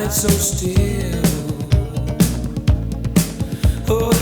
night so still. Oh.